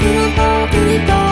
僕と君と